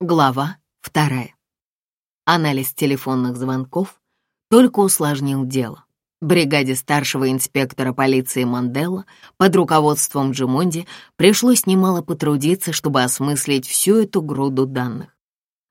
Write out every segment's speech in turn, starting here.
Глава вторая. Анализ телефонных звонков только усложнил дело. Бригаде старшего инспектора полиции Мандела под руководством Джимонди пришлось немало потрудиться, чтобы осмыслить всю эту груду данных.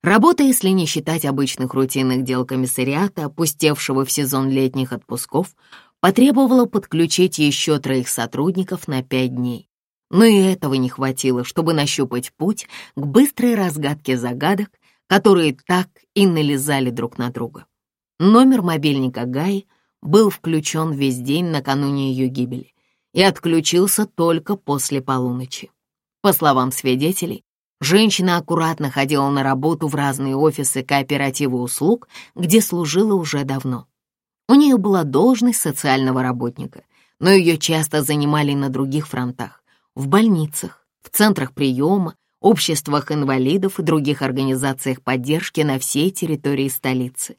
Работа, если не считать обычных рутинных дел комиссариата, опустевшего в сезон летних отпусков, потребовала подключить еще троих сотрудников на пять дней. Но и этого не хватило, чтобы нащупать путь к быстрой разгадке загадок, которые так и налезали друг на друга. Номер мобильника Гаи был включен весь день накануне ее гибели и отключился только после полуночи. По словам свидетелей, женщина аккуратно ходила на работу в разные офисы кооператива услуг, где служила уже давно. У нее была должность социального работника, но ее часто занимали на других фронтах, в больницах, в центрах приема, обществах инвалидов и других организациях поддержки на всей территории столицы.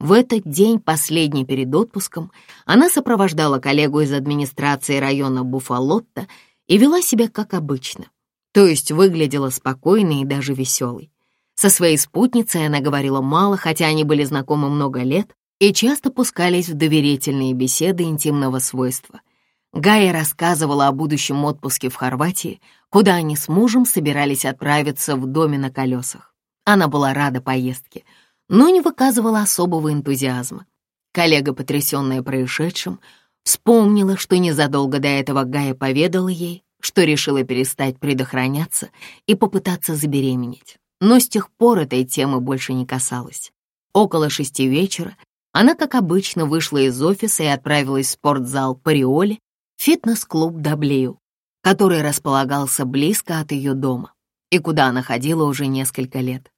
В этот день, последний перед отпуском, она сопровождала коллегу из администрации района Буфалотта и вела себя как обычно, то есть выглядела спокойной и даже веселой. Со своей спутницей она говорила мало, хотя они были знакомы много лет и часто пускались в доверительные беседы интимного свойства — Гая рассказывала о будущем отпуске в Хорватии, куда они с мужем собирались отправиться в доме на колесах. Она была рада поездке, но не выказывала особого энтузиазма. Коллега, потрясённая происшедшим, вспомнила, что незадолго до этого Гая поведала ей, что решила перестать предохраняться и попытаться забеременеть. Но с тех пор этой темы больше не касалась. Около шести вечера она, как обычно, вышла из офиса и отправилась в спортзал Париоли, фитнес-клуб Даблею, который располагался близко от ее дома и куда она ходила уже несколько лет.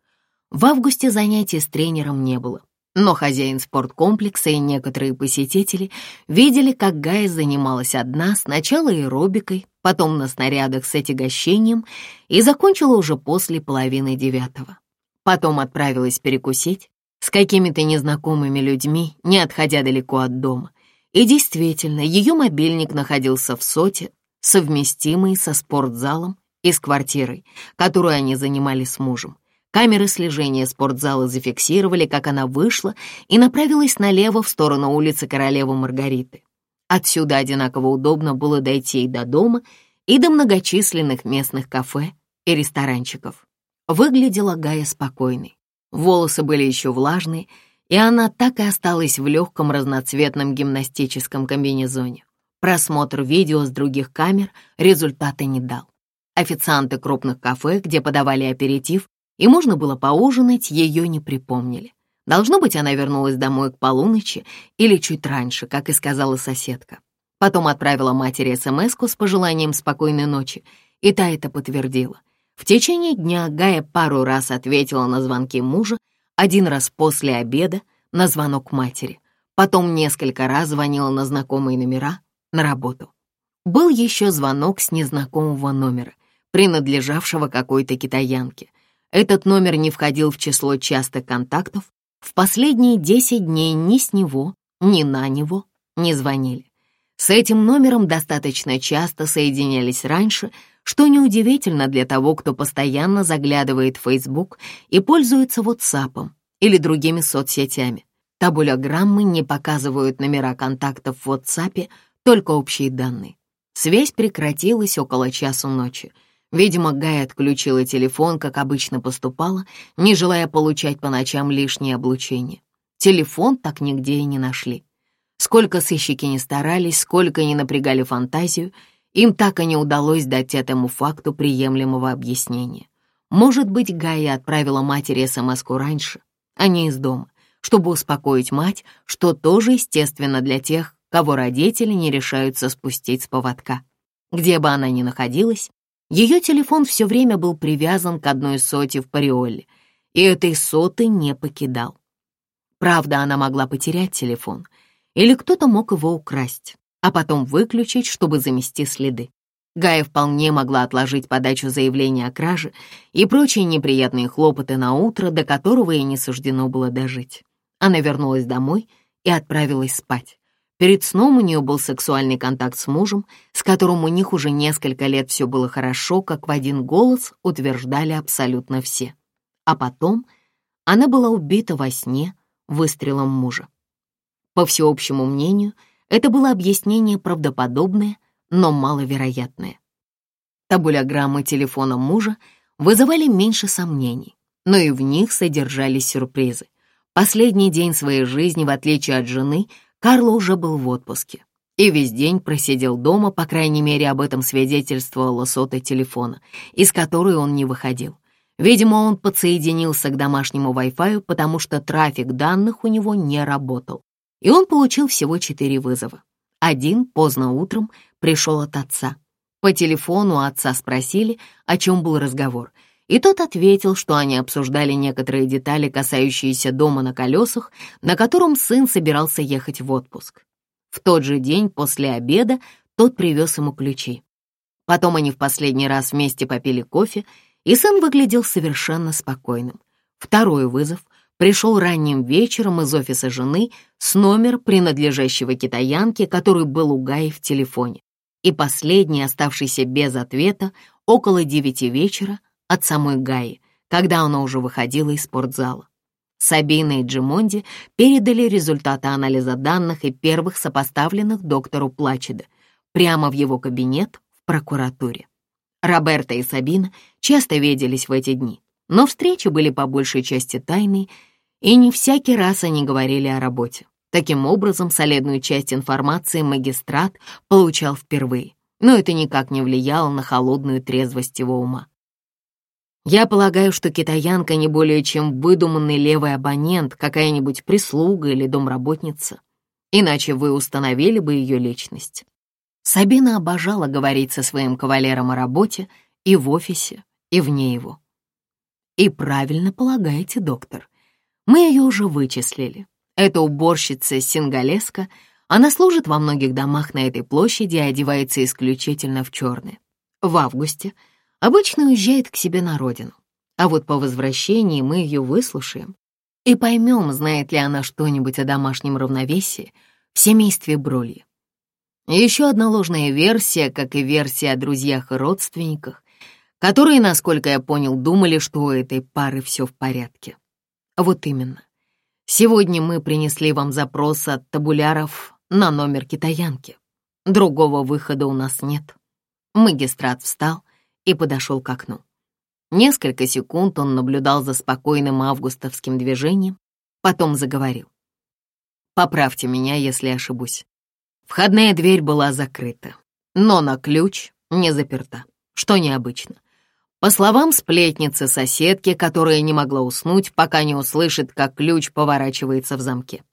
В августе занятий с тренером не было, но хозяин спорткомплекса и некоторые посетители видели, как Гая занималась одна сначала аэробикой, потом на снарядах с отягощением и закончила уже после половины девятого. Потом отправилась перекусить с какими-то незнакомыми людьми, не отходя далеко от дома — и действительно, ее мобильник находился в соте, совместимый со спортзалом и с квартирой, которую они занимали с мужем. Камеры слежения спортзала зафиксировали, как она вышла и направилась налево в сторону улицы Королевы Маргариты. Отсюда одинаково удобно было дойти и до дома, и до многочисленных местных кафе и ресторанчиков. Выглядела Гая спокойной. Волосы были еще влажные, и она так и осталась в легком разноцветном гимнастическом комбинезоне. Просмотр видео с других камер результата не дал. Официанты крупных кафе, где подавали аперитив, и можно было поужинать, ее не припомнили. Должно быть, она вернулась домой к полуночи или чуть раньше, как и сказала соседка. Потом отправила матери смс с пожеланием спокойной ночи, и та это подтвердила. В течение дня Гая пару раз ответила на звонки мужа один раз после обеда на звонок матери. Потом несколько раз звонила на знакомые номера, на работу. Был еще звонок с незнакомого номера, принадлежавшего какой-то китаянке. Этот номер не входил в число частых контактов. В последние 10 дней ни с него, ни на него не звонили. С этим номером достаточно часто соединялись раньше, что неудивительно для того, кто постоянно заглядывает в Facebook и пользуется WhatsApp или другими соцсетями. Табуляграммы не показывают номера контактов в WhatsApp, только общие данные. Связь прекратилась около часу ночи. Видимо, Гай отключила телефон, как обычно поступала, не желая получать по ночам лишнее облучение. Телефон так нигде и не нашли. Сколько сыщики не старались, сколько не напрягали фантазию — им так и не удалось дать этому факту приемлемого объяснения. Может быть, Гая отправила матери смс раньше, а не из дома, чтобы успокоить мать, что тоже естественно для тех, кого родители не решаются спустить с поводка. Где бы она ни находилась, ее телефон все время был привязан к одной соте в париоле, и этой соты не покидал. Правда, она могла потерять телефон, или кто-то мог его украсть а потом выключить, чтобы замести следы. Гая вполне могла отложить подачу заявления о краже и прочие неприятные хлопоты на утро, до которого ей не суждено было дожить. Она вернулась домой и отправилась спать. Перед сном у нее был сексуальный контакт с мужем, с которым у них уже несколько лет все было хорошо, как в один голос утверждали абсолютно все. А потом она была убита во сне выстрелом мужа. По всеобщему мнению — это было объяснение правдоподобное, но маловероятное. Табуляграммы телефона мужа вызывали меньше сомнений, но и в них содержались сюрпризы. Последний день своей жизни, в отличие от жены, Карло уже был в отпуске и весь день просидел дома, по крайней мере, об этом свидетельствовала сота телефона, из которой он не выходил. Видимо, он подсоединился к домашнему Wi-Fi, потому что трафик данных у него не работал и он получил всего четыре вызова. Один поздно утром пришел от отца. По телефону отца спросили, о чем был разговор, и тот ответил, что они обсуждали некоторые детали, касающиеся дома на колесах, на котором сын собирался ехать в отпуск. В тот же день после обеда тот привез ему ключи. Потом они в последний раз вместе попили кофе, и сын выглядел совершенно спокойным. Второй вызов пришел ранним вечером из офиса жены с номер принадлежащего китаянке, который был у Гаи в телефоне, и последний, оставшийся без ответа, около девяти вечера от самой Гаи, когда она уже выходила из спортзала. Сабина и Джимонди передали результаты анализа данных и первых сопоставленных доктору Плачеда прямо в его кабинет в прокуратуре. Роберта и Сабина часто виделись в эти дни. Но встречи были по большей части тайны, и не всякий раз они говорили о работе. Таким образом, солидную часть информации магистрат получал впервые, но это никак не влияло на холодную трезвость его ума. Я полагаю, что китаянка не более чем выдуманный левый абонент, какая-нибудь прислуга или домработница. Иначе вы установили бы ее личность. Сабина обожала говорить со своим кавалером о работе и в офисе, и вне его. И правильно полагаете, доктор. Мы ее уже вычислили. Это уборщица сингалеска. Она служит во многих домах на этой площади и одевается исключительно в черное. В августе обычно уезжает к себе на родину. А вот по возвращении мы ее выслушаем и поймем, знает ли она что-нибудь о домашнем равновесии в семействе Бролья. Еще одна ложная версия, как и версия о друзьях и родственниках, которые, насколько я понял, думали, что у этой пары все в порядке. Вот именно. Сегодня мы принесли вам запрос от табуляров на номер китаянки. Другого выхода у нас нет. Магистрат встал и подошел к окну. Несколько секунд он наблюдал за спокойным августовским движением, потом заговорил. «Поправьте меня, если ошибусь. Входная дверь была закрыта, но на ключ не заперта, что необычно. По словам сплетницы-соседки, которая не могла уснуть, пока не услышит, как ключ поворачивается в замке.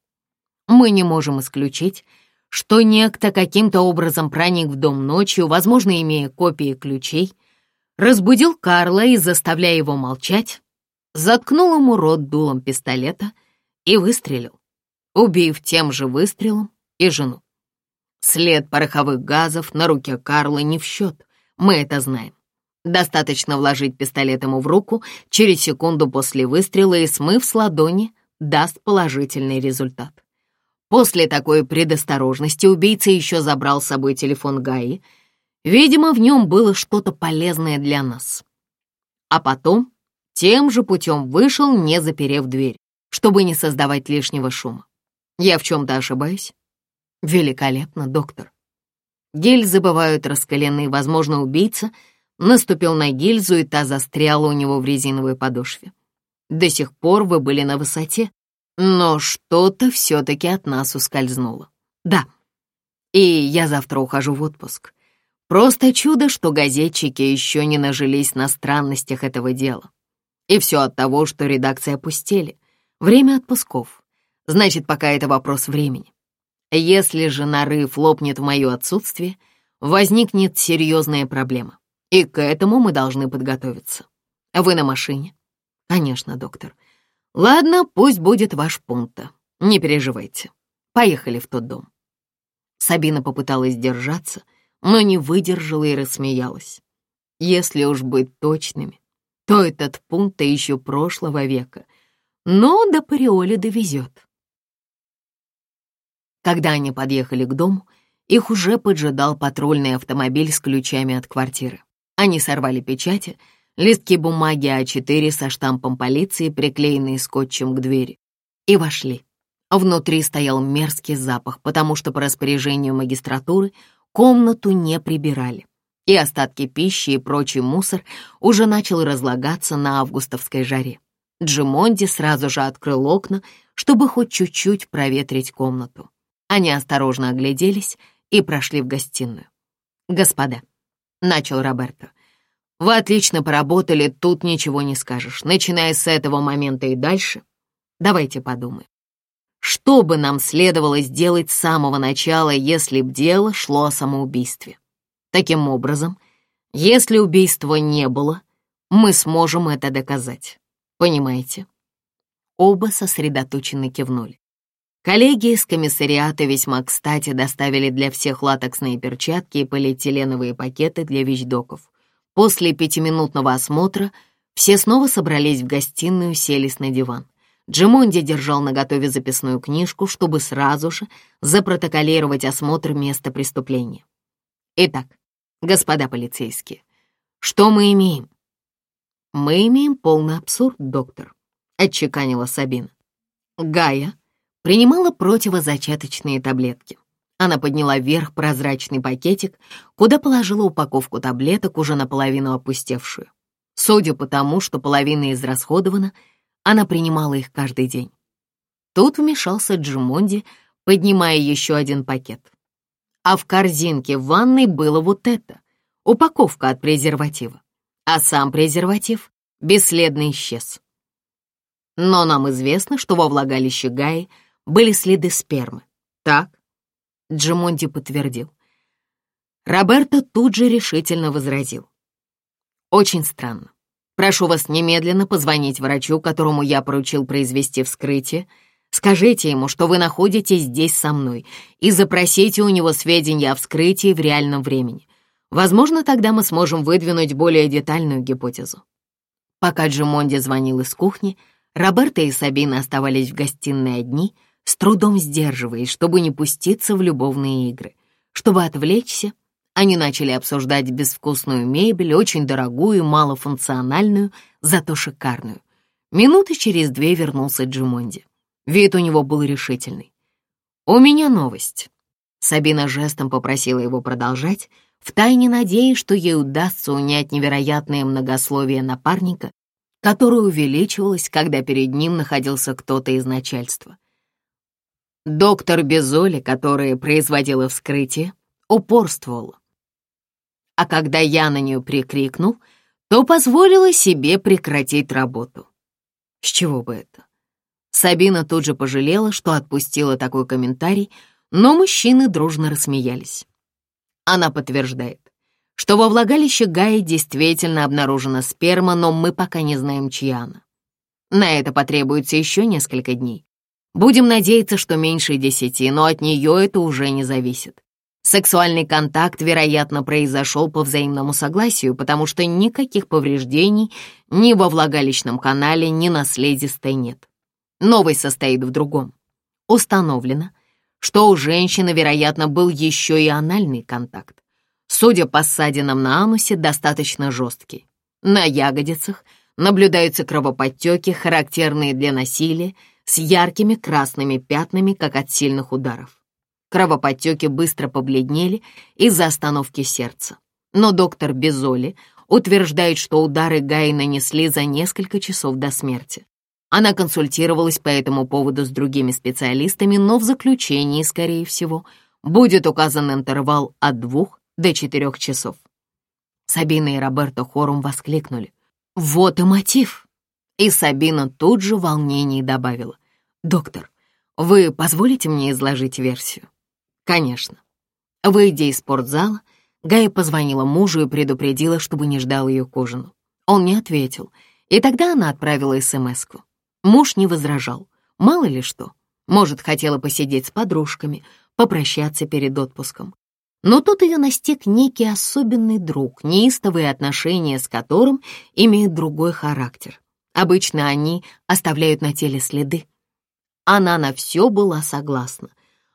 Мы не можем исключить, что некто каким-то образом проник в дом ночью, возможно, имея копии ключей, разбудил Карла и, заставляя его молчать, заткнул ему рот дулом пистолета и выстрелил, убив тем же выстрелом и жену. След пороховых газов на руке Карла не в счет, мы это знаем. Достаточно вложить пистолет ему в руку через секунду после выстрела и, смыв с ладони, даст положительный результат. После такой предосторожности убийца еще забрал с собой телефон Гаи. Видимо, в нем было что-то полезное для нас. А потом тем же путем вышел, не заперев дверь, чтобы не создавать лишнего шума. Я в чем-то ошибаюсь? Великолепно, доктор. Гель забывают раскаленные, возможно, убийца — наступил на гильзу, и та застряла у него в резиновой подошве. До сих пор вы были на высоте, но что-то все-таки от нас ускользнуло. Да, и я завтра ухожу в отпуск. Просто чудо, что газетчики еще не нажились на странностях этого дела. И все от того, что редакция опустили. Время отпусков. Значит, пока это вопрос времени. Если же нарыв лопнет в мое отсутствие, возникнет серьезная проблема. И к этому мы должны подготовиться. А вы на машине? Конечно, доктор. Ладно, пусть будет ваш пункта. Не переживайте. Поехали в тот дом. Сабина попыталась держаться, но не выдержала и рассмеялась. Если уж быть точными, то этот пункт еще прошлого века. Но до Париоли довезет. Когда они подъехали к дому, их уже поджидал патрульный автомобиль с ключами от квартиры. Они сорвали печати, листки бумаги А4 со штампом полиции, приклеенные скотчем к двери, и вошли. Внутри стоял мерзкий запах, потому что по распоряжению магистратуры комнату не прибирали, и остатки пищи и прочий мусор уже начал разлагаться на августовской жаре. Джимонди сразу же открыл окна, чтобы хоть чуть-чуть проветрить комнату. Они осторожно огляделись и прошли в гостиную. «Господа, начал Роберто. «Вы отлично поработали, тут ничего не скажешь. Начиная с этого момента и дальше, давайте подумаем. Что бы нам следовало сделать с самого начала, если б дело шло о самоубийстве? Таким образом, если убийства не было, мы сможем это доказать. Понимаете?» Оба сосредоточенно кивнули. Коллеги из комиссариата весьма кстати доставили для всех латексные перчатки и полиэтиленовые пакеты для вещдоков. После пятиминутного осмотра все снова собрались в гостиную, селись на диван. Джимонди держал наготове записную книжку, чтобы сразу же запротоколировать осмотр места преступления. Итак, господа полицейские, что мы имеем? Мы имеем полный абсурд, доктор, отчеканила Сабина. Гая принимала противозачаточные таблетки. Она подняла вверх прозрачный пакетик, куда положила упаковку таблеток, уже наполовину опустевшую. Судя по тому, что половина израсходована, она принимала их каждый день. Тут вмешался Джимонди, поднимая еще один пакет. А в корзинке в ванной было вот это — упаковка от презерватива. А сам презерватив бесследно исчез. Но нам известно, что во влагалище Гаи — были следы спермы. Так? Джимонди подтвердил. Роберто тут же решительно возразил. Очень странно. Прошу вас немедленно позвонить врачу, которому я поручил произвести вскрытие. Скажите ему, что вы находитесь здесь со мной, и запросите у него сведения о вскрытии в реальном времени. Возможно, тогда мы сможем выдвинуть более детальную гипотезу. Пока Джимонди звонил из кухни, Роберто и Сабина оставались в гостиной одни — с трудом сдерживаясь, чтобы не пуститься в любовные игры. Чтобы отвлечься, они начали обсуждать безвкусную мебель, очень дорогую, малофункциональную, зато шикарную. Минуты через две вернулся Джимонди. Вид у него был решительный. «У меня новость». Сабина жестом попросила его продолжать, втайне надеясь, что ей удастся унять невероятное многословие напарника, которое увеличивалось, когда перед ним находился кто-то из начальства. Доктор Безоли, которая производила вскрытие, упорствовал, А когда я на нее прикрикнул, то позволила себе прекратить работу. С чего бы это? Сабина тут же пожалела, что отпустила такой комментарий, но мужчины дружно рассмеялись. Она подтверждает, что во влагалище Гаи действительно обнаружена сперма, но мы пока не знаем, чья она. На это потребуется еще несколько дней. Будем надеяться, что меньше десяти, но от нее это уже не зависит. Сексуальный контакт, вероятно, произошел по взаимному согласию, потому что никаких повреждений ни во влагалищном канале, ни на слизистой нет. Новость состоит в другом. Установлено, что у женщины, вероятно, был еще и анальный контакт. Судя по ссадинам на анусе, достаточно жесткий. На ягодицах наблюдаются кровоподтеки, характерные для насилия, с яркими красными пятнами, как от сильных ударов. Кровоподтеки быстро побледнели из-за остановки сердца. Но доктор Безоли утверждает, что удары Гаи нанесли за несколько часов до смерти. Она консультировалась по этому поводу с другими специалистами, но в заключении, скорее всего, будет указан интервал от двух до четырех часов. Сабина и Роберто хором воскликнули. «Вот и мотив!» И Сабина тут же в волнении добавила. «Доктор, вы позволите мне изложить версию?» «Конечно». Выйдя из спортзала, Гая позвонила мужу и предупредила, чтобы не ждал ее к ужину. Он не ответил, и тогда она отправила СМС-ку. Муж не возражал, мало ли что. Может, хотела посидеть с подружками, попрощаться перед отпуском. Но тут ее настиг некий особенный друг, неистовые отношения с которым имеют другой характер — Обычно они оставляют на теле следы. Она на все была согласна.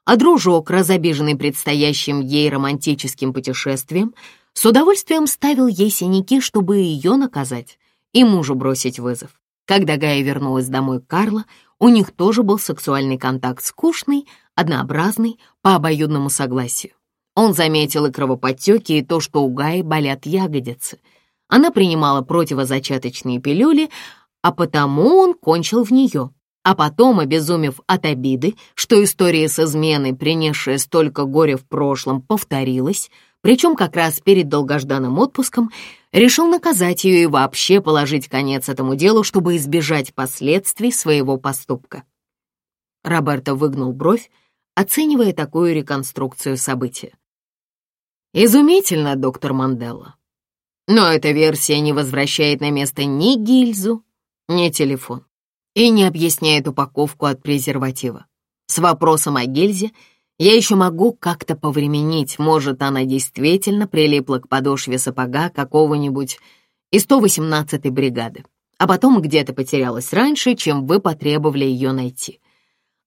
А дружок, разобиженный предстоящим ей романтическим путешествием, с удовольствием ставил ей синяки, чтобы ее наказать и мужу бросить вызов. Когда Гая вернулась домой Карла, у них тоже был сексуальный контакт скучный, однообразный, по обоюдному согласию. Он заметил и кровоподтеки, и то, что у Гаи болят ягодицы. Она принимала противозачаточные пилюли, а потому он кончил в нее. А потом, обезумев от обиды, что история с изменой, принесшая столько горя в прошлом, повторилась, причем как раз перед долгожданным отпуском, решил наказать ее и вообще положить конец этому делу, чтобы избежать последствий своего поступка. Роберто выгнул бровь, оценивая такую реконструкцию события. «Изумительно, доктор Манделла. Но эта версия не возвращает на место ни гильзу, не телефон и не объясняет упаковку от презерватива. С вопросом о гильзе я еще могу как-то повременить, может, она действительно прилипла к подошве сапога какого-нибудь из 118-й бригады, а потом где-то потерялась раньше, чем вы потребовали ее найти.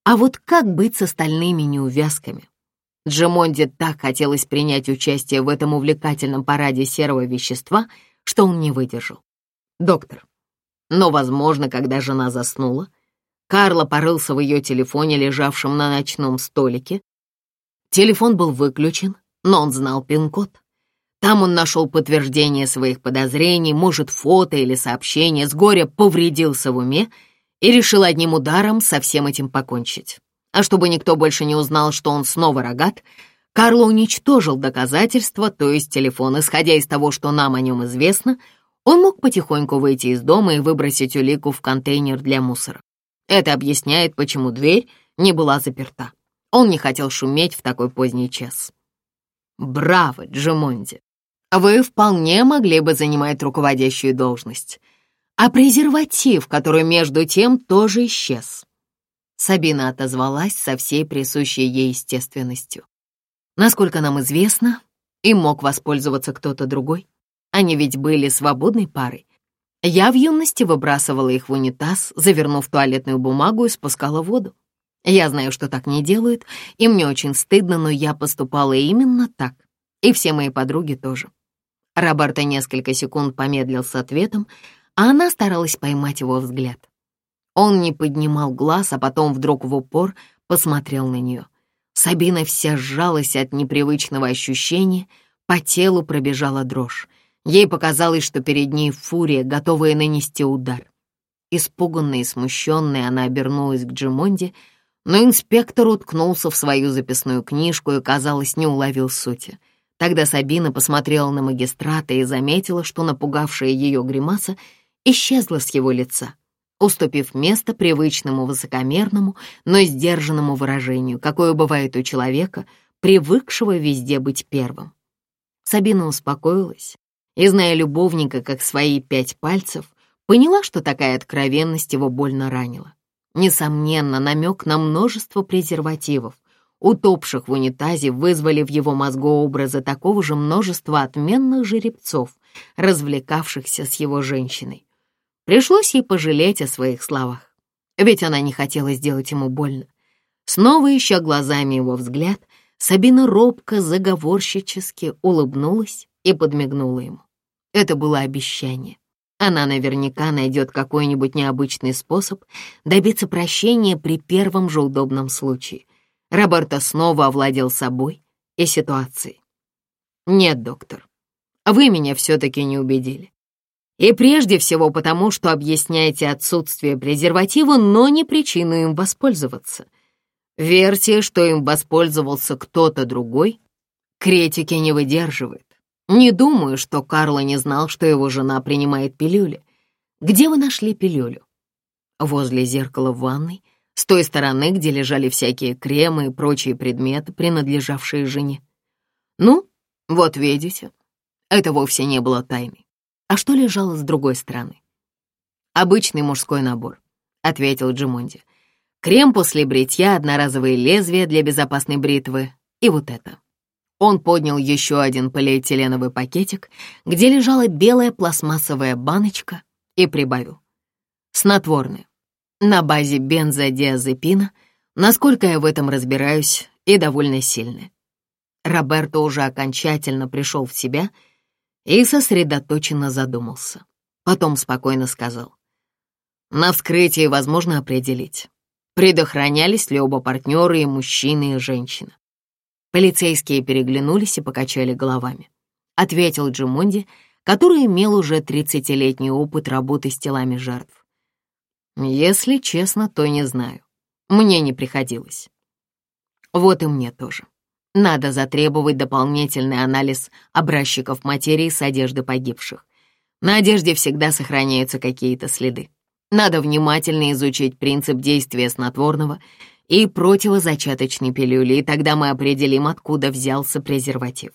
А вот как быть с остальными неувязками? Джимонди так хотелось принять участие в этом увлекательном параде серого вещества, что он не выдержал. «Доктор, но, возможно, когда жена заснула, Карло порылся в ее телефоне, лежавшем на ночном столике. Телефон был выключен, но он знал пин-код. Там он нашел подтверждение своих подозрений, может, фото или сообщение, с горя повредился в уме и решил одним ударом со всем этим покончить. А чтобы никто больше не узнал, что он снова рогат, Карло уничтожил доказательства, то есть телефон, исходя из того, что нам о нем известно — он мог потихоньку выйти из дома и выбросить улику в контейнер для мусора. Это объясняет, почему дверь не была заперта. Он не хотел шуметь в такой поздний час. «Браво, Джимонди! Вы вполне могли бы занимать руководящую должность. А презерватив, который между тем тоже исчез». Сабина отозвалась со всей присущей ей естественностью. «Насколько нам известно, им мог воспользоваться кто-то другой». Они ведь были свободной парой. Я в юности выбрасывала их в унитаз, завернув туалетную бумагу и спускала воду. Я знаю, что так не делают, и мне очень стыдно, но я поступала именно так. И все мои подруги тоже. Роберто несколько секунд помедлил с ответом, а она старалась поймать его взгляд. Он не поднимал глаз, а потом вдруг в упор посмотрел на нее. Сабина вся сжалась от непривычного ощущения, по телу пробежала дрожь. Ей показалось, что перед ней фурия, готовая нанести удар. Испуганная и смущенная, она обернулась к Джимонде, но инспектор уткнулся в свою записную книжку и, казалось, не уловил сути. Тогда Сабина посмотрела на магистрата и заметила, что напугавшая ее гримаса исчезла с его лица, уступив место привычному высокомерному, но сдержанному выражению, какое бывает у человека, привыкшего везде быть первым. Сабина успокоилась и, зная любовника как свои пять пальцев, поняла, что такая откровенность его больно ранила. Несомненно, намек на множество презервативов, утопших в унитазе, вызвали в его мозгу образы такого же множества отменных жеребцов, развлекавшихся с его женщиной. Пришлось ей пожалеть о своих словах, ведь она не хотела сделать ему больно. Снова ища глазами его взгляд, Сабина робко заговорщически улыбнулась и подмигнула ему. Это было обещание. Она наверняка найдет какой-нибудь необычный способ добиться прощения при первом же удобном случае. Роберто снова овладел собой и ситуацией. «Нет, доктор, вы меня все-таки не убедили. И прежде всего потому, что объясняете отсутствие презерватива, но не причину им воспользоваться. Версия, что им воспользовался кто-то другой, критики не выдерживает. Не думаю, что Карло не знал, что его жена принимает пилюли. Где вы нашли пилюлю? Возле зеркала в ванной, с той стороны, где лежали всякие кремы и прочие предметы, принадлежавшие жене. Ну, вот видите, это вовсе не было тайной. А что лежало с другой стороны? Обычный мужской набор, ответил Джимонди. Крем после бритья, одноразовые лезвия для безопасной бритвы и вот это. Он поднял еще один полиэтиленовый пакетик, где лежала белая пластмассовая баночка, и прибавил. Снотворное. На базе бензодиазепина, насколько я в этом разбираюсь, и довольно сильное. Роберто уже окончательно пришел в себя и сосредоточенно задумался. Потом спокойно сказал. На вскрытии возможно определить, предохранялись ли оба партнера и мужчина, и женщина. Полицейские переглянулись и покачали головами. Ответил Джимонди, который имел уже 30-летний опыт работы с телами жертв. «Если честно, то не знаю. Мне не приходилось». «Вот и мне тоже. Надо затребовать дополнительный анализ образчиков материи с одежды погибших. На одежде всегда сохраняются какие-то следы. Надо внимательно изучить принцип действия снотворного — и противозачаточной пилюли, и тогда мы определим, откуда взялся презерватив.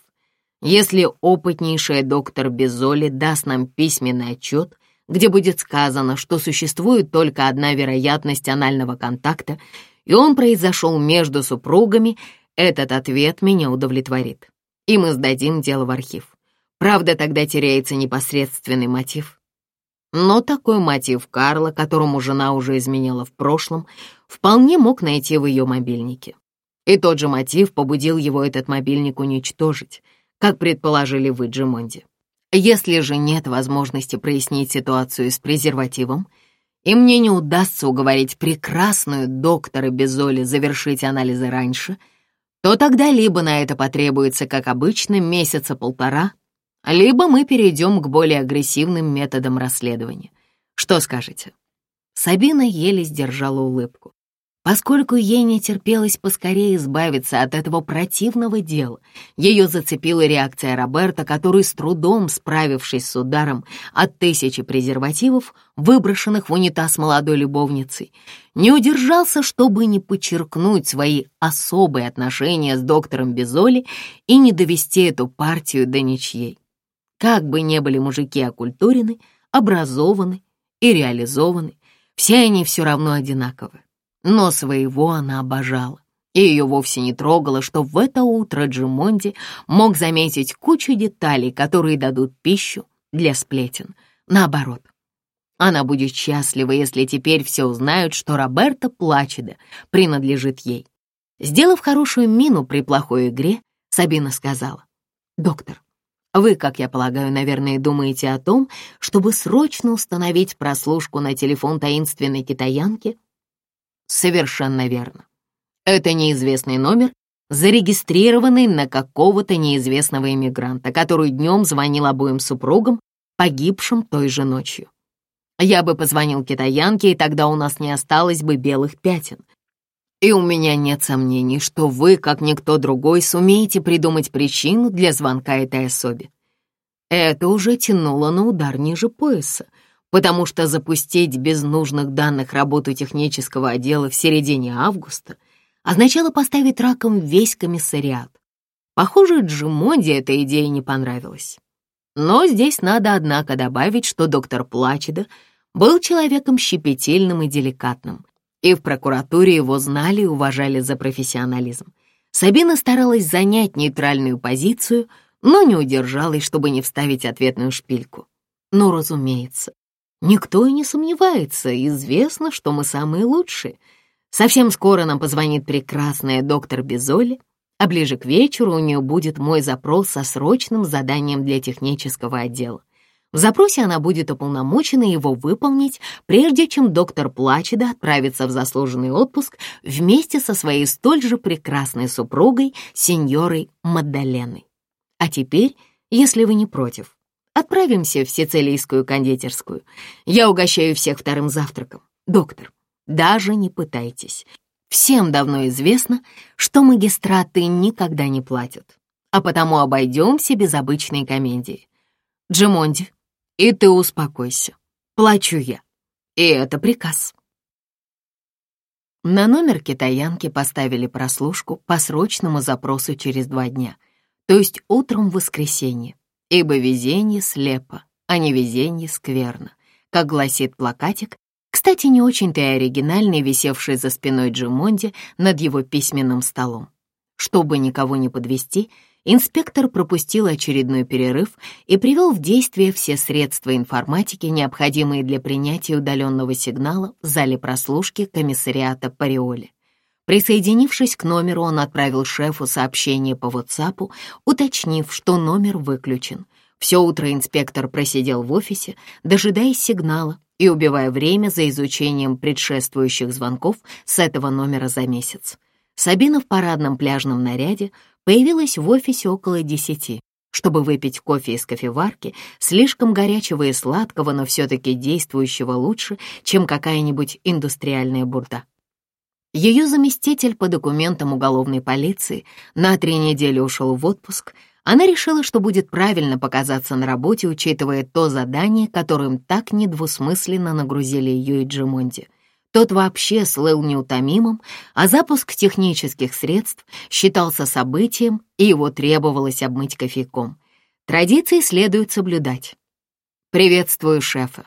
Если опытнейшая доктор Безоли даст нам письменный отчет, где будет сказано, что существует только одна вероятность анального контакта, и он произошел между супругами, этот ответ меня удовлетворит. И мы сдадим дело в архив. Правда, тогда теряется непосредственный мотив. Но такой мотив Карла, которому жена уже изменила в прошлом, вполне мог найти в ее мобильнике. И тот же мотив побудил его этот мобильник уничтожить, как предположили вы, Джимонди. Если же нет возможности прояснить ситуацию с презервативом, и мне не удастся уговорить прекрасную доктора Безоли завершить анализы раньше, то тогда либо на это потребуется, как обычно, месяца полтора — либо мы перейдем к более агрессивным методам расследования. Что скажете?» Сабина еле сдержала улыбку. Поскольку ей не терпелось поскорее избавиться от этого противного дела, ее зацепила реакция Роберта, который, с трудом справившись с ударом от тысячи презервативов, выброшенных в унитаз молодой любовницей, не удержался, чтобы не подчеркнуть свои особые отношения с доктором Безоли и не довести эту партию до ничьей. Как бы ни были мужики окультурены, образованы и реализованы, все они все равно одинаковы. Но своего она обожала. И ее вовсе не трогало, что в это утро Джимонди мог заметить кучу деталей, которые дадут пищу для сплетен. Наоборот, она будет счастлива, если теперь все узнают, что Роберта Плачеда принадлежит ей. Сделав хорошую мину при плохой игре, Сабина сказала, «Доктор, вы, как я полагаю, наверное, думаете о том, чтобы срочно установить прослушку на телефон таинственной китаянки? Совершенно верно. Это неизвестный номер, зарегистрированный на какого-то неизвестного иммигранта, который днем звонил обоим супругам, погибшим той же ночью. Я бы позвонил китаянке, и тогда у нас не осталось бы белых пятен, и у меня нет сомнений, что вы, как никто другой, сумеете придумать причину для звонка этой особе. Это уже тянуло на удар ниже пояса, потому что запустить без нужных данных работу технического отдела в середине августа означало поставить раком весь комиссариат. Похоже, Джимонде эта идея не понравилась. Но здесь надо, однако, добавить, что доктор Плачеда был человеком щепетильным и деликатным, и в прокуратуре его знали и уважали за профессионализм. Сабина старалась занять нейтральную позицию, но не удержалась, чтобы не вставить ответную шпильку. Но, разумеется, никто и не сомневается, известно, что мы самые лучшие. Совсем скоро нам позвонит прекрасная доктор Безоли, а ближе к вечеру у нее будет мой запрос со срочным заданием для технического отдела. В запросе она будет уполномочена его выполнить, прежде чем доктор Плачеда отправится в заслуженный отпуск вместе со своей столь же прекрасной супругой, сеньорой Маддаленой. А теперь, если вы не против, отправимся в сицилийскую кондитерскую. Я угощаю всех вторым завтраком. Доктор, даже не пытайтесь. Всем давно известно, что магистраты никогда не платят, а потому обойдемся без обычной комедии. Джимонди, и ты успокойся. Плачу я. И это приказ. На номер китаянки поставили прослушку по срочному запросу через два дня, то есть утром в воскресенье, ибо везение слепо, а не везение скверно, как гласит плакатик, кстати, не очень-то и оригинальный, висевший за спиной Джимонди над его письменным столом. Чтобы никого не подвести, Инспектор пропустил очередной перерыв и привел в действие все средства информатики, необходимые для принятия удаленного сигнала в зале прослушки комиссариата Париоли. Присоединившись к номеру, он отправил шефу сообщение по WhatsApp, уточнив, что номер выключен. Все утро инспектор просидел в офисе, дожидаясь сигнала и убивая время за изучением предшествующих звонков с этого номера за месяц. Сабина в парадном пляжном наряде — появилась в офисе около десяти, чтобы выпить кофе из кофеварки, слишком горячего и сладкого, но все-таки действующего лучше, чем какая-нибудь индустриальная бурда. Ее заместитель по документам уголовной полиции на три недели ушел в отпуск. Она решила, что будет правильно показаться на работе, учитывая то задание, которым так недвусмысленно нагрузили ее и Джимонди — тот вообще слыл неутомимым, а запуск технических средств считался событием, и его требовалось обмыть кофейком. Традиции следует соблюдать. «Приветствую шефа».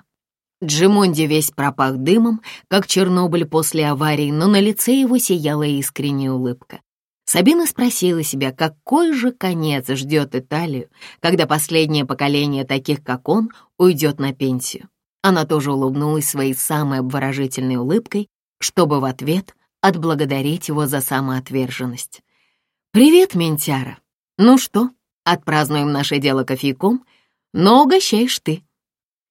Джимонди весь пропах дымом, как Чернобыль после аварии, но на лице его сияла искренняя улыбка. Сабина спросила себя, какой же конец ждет Италию, когда последнее поколение таких, как он, уйдет на пенсию. Она тоже улыбнулась своей самой обворожительной улыбкой, чтобы в ответ отблагодарить его за самоотверженность. «Привет, ментяра! Ну что, отпразднуем наше дело кофейком, но угощаешь ты».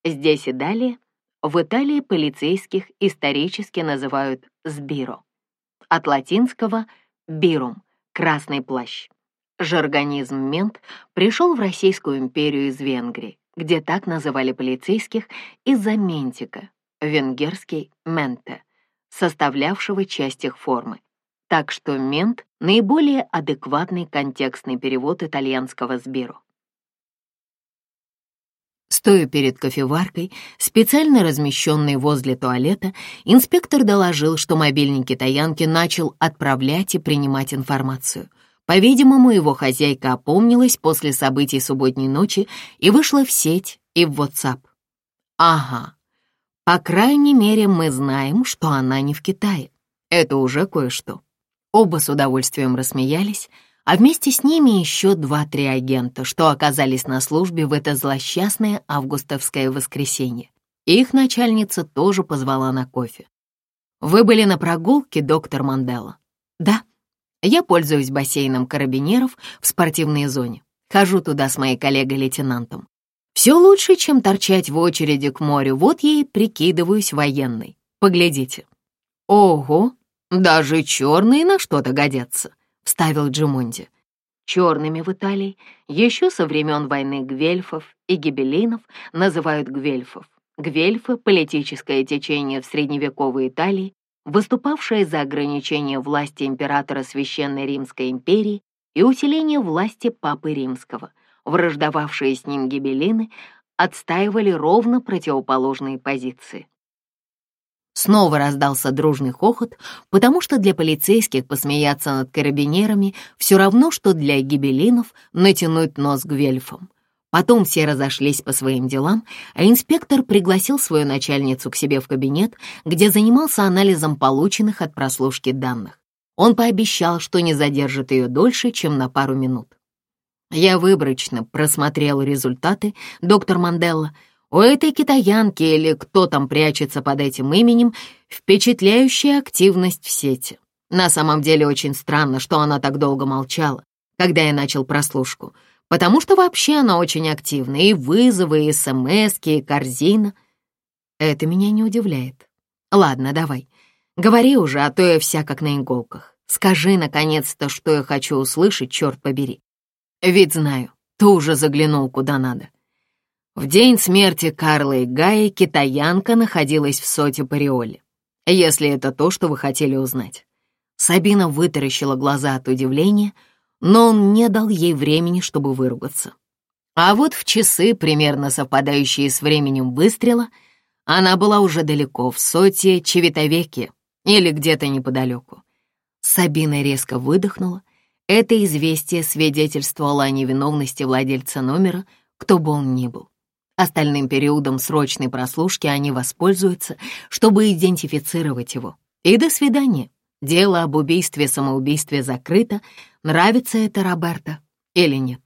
Здесь и далее в Италии полицейских исторически называют «сбиро». От латинского «бирум» — «красный плащ». Жаргонизм мент пришел в Российскую империю из Венгрии где так называли полицейских из-за ментика, венгерский «менте», составлявшего часть их формы. Так что «мент» — наиболее адекватный контекстный перевод итальянского «сбиру». Стоя перед кофеваркой, специально размещенной возле туалета, инспектор доложил, что мобильник китаянки начал отправлять и принимать информацию — по-видимому, его хозяйка опомнилась после событий субботней ночи и вышла в сеть и в WhatsApp. Ага, по крайней мере, мы знаем, что она не в Китае. Это уже кое-что. Оба с удовольствием рассмеялись, а вместе с ними еще два-три агента, что оказались на службе в это злосчастное августовское воскресенье. Их начальница тоже позвала на кофе. «Вы были на прогулке, доктор Мандела?» «Да», я пользуюсь бассейном карабинеров в спортивной зоне. Хожу туда с моей коллегой-лейтенантом. Все лучше, чем торчать в очереди к морю. Вот ей прикидываюсь военной. Поглядите. Ого, даже черные на что-то годятся, — вставил Джимонди. Черными в Италии еще со времен войны гвельфов и гибелинов называют гвельфов. Гвельфы — политическое течение в средневековой Италии, выступавшая за ограничение власти императора Священной Римской империи и усиление власти Папы Римского. Враждовавшие с ним гибелины отстаивали ровно противоположные позиции. Снова раздался дружный хохот, потому что для полицейских посмеяться над карабинерами все равно, что для гибелинов натянуть нос к вельфам. Потом все разошлись по своим делам, а инспектор пригласил свою начальницу к себе в кабинет, где занимался анализом полученных от прослушки данных. Он пообещал, что не задержит ее дольше, чем на пару минут. Я выборочно просмотрел результаты, доктор Манделла. У этой китаянки или кто там прячется под этим именем, впечатляющая активность в сети. На самом деле очень странно, что она так долго молчала, когда я начал прослушку потому что вообще она очень активна, и вызовы, и смс и корзина. Это меня не удивляет. Ладно, давай, говори уже, а то я вся как на иголках. Скажи, наконец-то, что я хочу услышать, черт побери. Ведь знаю, ты уже заглянул куда надо. В день смерти Карла и Гаи китаянка находилась в соте Париоле, если это то, что вы хотели узнать. Сабина вытаращила глаза от удивления — но он не дал ей времени, чтобы выругаться. А вот в часы, примерно совпадающие с временем выстрела, она была уже далеко, в соте Чевитовеке или где-то неподалеку. Сабина резко выдохнула. Это известие свидетельствовало о невиновности владельца номера, кто бы он ни был. Остальным периодом срочной прослушки они воспользуются, чтобы идентифицировать его. И до свидания. Дело об убийстве-самоубийстве закрыто — нравится это Роберта или нет.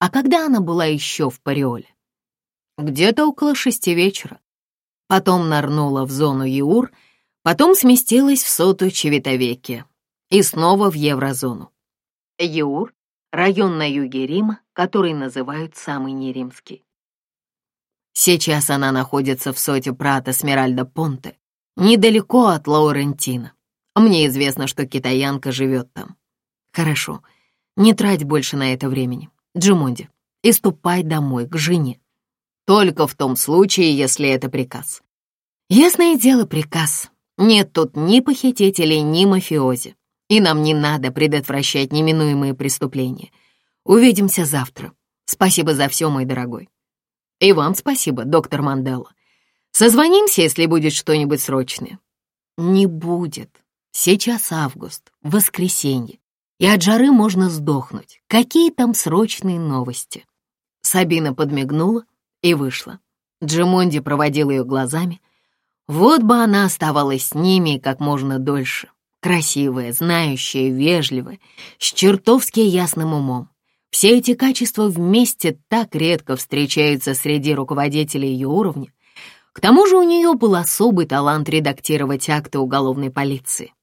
А когда она была еще в Париоле? Где-то около шести вечера. Потом нырнула в зону Юр, потом сместилась в сотую Чевитовеке и снова в еврозону. Юр — район на юге Рима, который называют самый неримский. Сейчас она находится в соте Прата Смиральда Понте, недалеко от Лаурентина. Мне известно, что китаянка живет там. Хорошо. Не трать больше на это времени. Джимонди, и ступай домой, к жене. Только в том случае, если это приказ. Ясное дело, приказ. Нет тут ни похитителей, ни мафиози. И нам не надо предотвращать неминуемые преступления. Увидимся завтра. Спасибо за все, мой дорогой. И вам спасибо, доктор Мандела. Созвонимся, если будет что-нибудь срочное. Не будет. Сейчас август, воскресенье и от жары можно сдохнуть. Какие там срочные новости?» Сабина подмигнула и вышла. Джимонди проводил ее глазами. Вот бы она оставалась с ними как можно дольше. Красивая, знающая, вежливая, с чертовски ясным умом. Все эти качества вместе так редко встречаются среди руководителей ее уровня. К тому же у нее был особый талант редактировать акты уголовной полиции.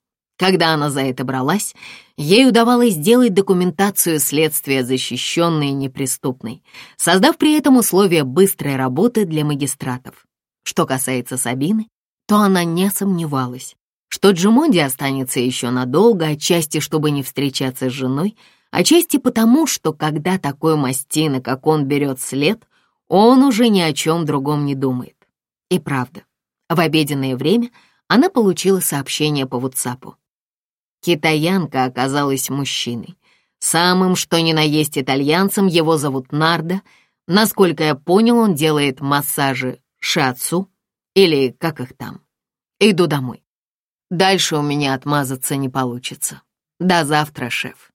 Когда она за это бралась, ей удавалось сделать документацию следствия защищенной и неприступной, создав при этом условия быстрой работы для магистратов. Что касается Сабины, то она не сомневалась, что Джимонди останется еще надолго, отчасти чтобы не встречаться с женой, отчасти потому, что когда такой мастина, как он, берет след, он уже ни о чем другом не думает. И правда, в обеденное время она получила сообщение по WhatsApp. Китаянка оказалась мужчиной. Самым, что ни на есть итальянцем, его зовут Нардо. Насколько я понял, он делает массажи шиатсу, или как их там. Иду домой. Дальше у меня отмазаться не получится. До завтра, шеф.